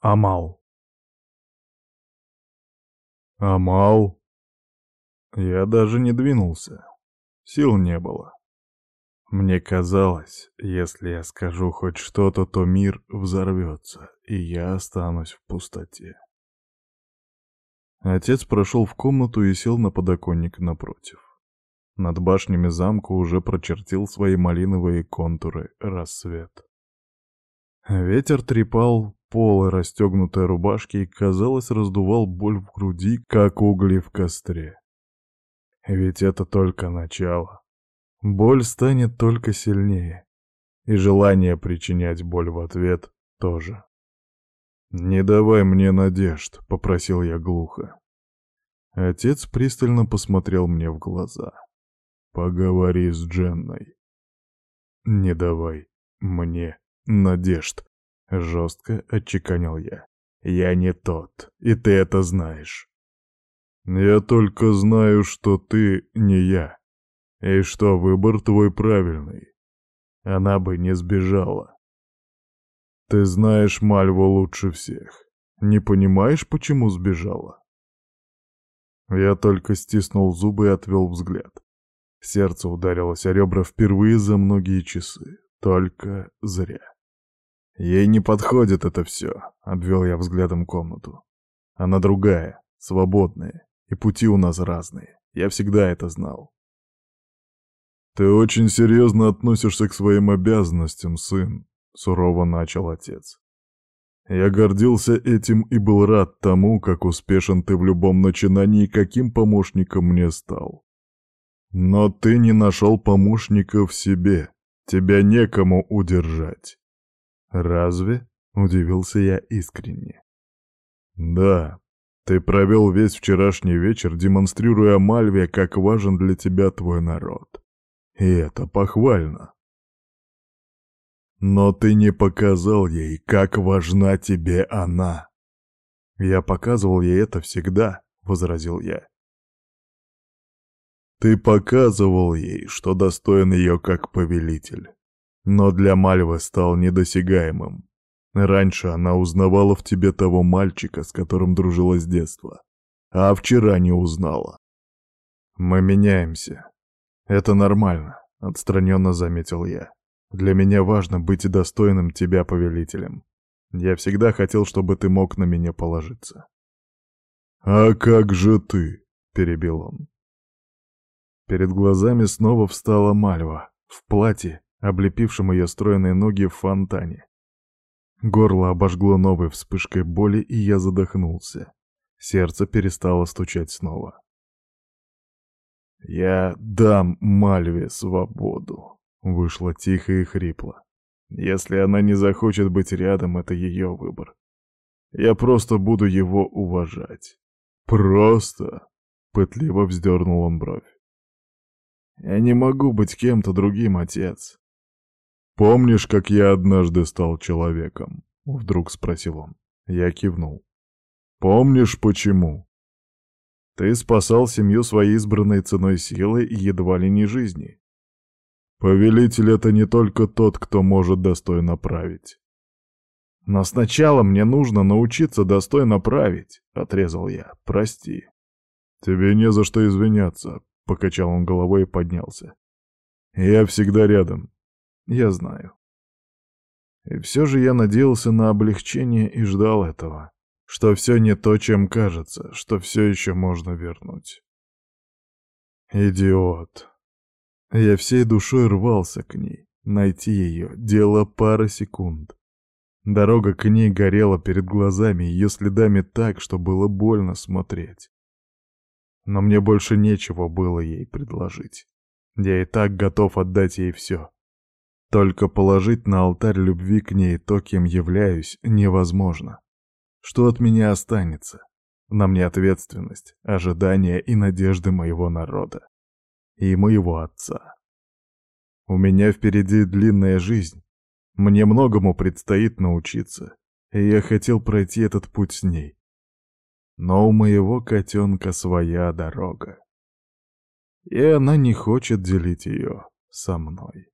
Амал. Амал? Я даже не двинулся. Сил не было. Мне казалось, если я скажу хоть что-то, то мир взорвется, и я останусь в пустоте. Отец прошел в комнату и сел на подоконник напротив. Над башнями замка уже прочертил свои малиновые контуры рассвет. Ветер трепал полы расстегнутой рубашки и, казалось, раздувал боль в груди, как угли в костре. Ведь это только начало. Боль станет только сильнее. И желание причинять боль в ответ тоже. «Не давай мне надежд», — попросил я глухо. Отец пристально посмотрел мне в глаза. «Поговори с Дженной». «Не давай мне надежд», — жестко отчеканил я. «Я не тот, и ты это знаешь». «Я только знаю, что ты не я, и что выбор твой правильный. Она бы не сбежала. Ты знаешь Мальву лучше всех. Не понимаешь, почему сбежала?» Я только стиснул зубы и отвел взгляд. Сердце ударилось о ребра впервые за многие часы. Только зря. Ей не подходит это все, обвел я взглядом комнату. Она другая, свободная, и пути у нас разные. Я всегда это знал. «Ты очень серьезно относишься к своим обязанностям, сын», — сурово начал отец. «Я гордился этим и был рад тому, как успешен ты в любом начинании и каким помощником мне стал. Но ты не нашел помощника в себе, тебя некому удержать». «Разве?» — удивился я искренне. «Да, ты провел весь вчерашний вечер, демонстрируя Мальве, как важен для тебя твой народ. И это похвально. Но ты не показал ей, как важна тебе она. Я показывал ей это всегда, — возразил я. Ты показывал ей, что достоин ее как повелитель. Но для Мальвы стал недосягаемым. Раньше она узнавала в тебе того мальчика, с которым дружила с детства. А вчера не узнала. Мы меняемся. Это нормально, отстраненно заметил я. Для меня важно быть достойным тебя повелителем. Я всегда хотел, чтобы ты мог на меня положиться. «А как же ты?» — перебил он. Перед глазами снова встала Мальва, в платье, облепившем ее стройные ноги в фонтане. Горло обожгло новой вспышкой боли, и я задохнулся. Сердце перестало стучать снова. «Я дам Мальве свободу», — вышло тихо и хрипло. «Если она не захочет быть рядом, это ее выбор. Я просто буду его уважать. Просто!» — пытливо вздернул он бровь. «Я не могу быть кем-то другим, отец. «Помнишь, как я однажды стал человеком?» — вдруг спросил он. Я кивнул. «Помнишь, почему?» «Ты спасал семью своей избранной ценой силы и едва ли не жизни. Повелитель — это не только тот, кто может достойно править. Но сначала мне нужно научиться достойно править, — отрезал я. Прости. Тебе не за что извиняться, — покачал он головой и поднялся. Я всегда рядом. Я знаю. И все же я надеялся на облегчение и ждал этого. Что все не то, чем кажется, что все еще можно вернуть. Идиот. Я всей душой рвался к ней. Найти ее — дело пары секунд. Дорога к ней горела перед глазами ее следами так, что было больно смотреть. Но мне больше нечего было ей предложить. Я и так готов отдать ей все. Только положить на алтарь любви к ней то, кем являюсь, невозможно. Что от меня останется? На мне ответственность, ожидания и надежды моего народа. И моего отца. У меня впереди длинная жизнь. Мне многому предстоит научиться, и я хотел пройти этот путь с ней. Но у моего котенка своя дорога. И она не хочет делить ее со мной.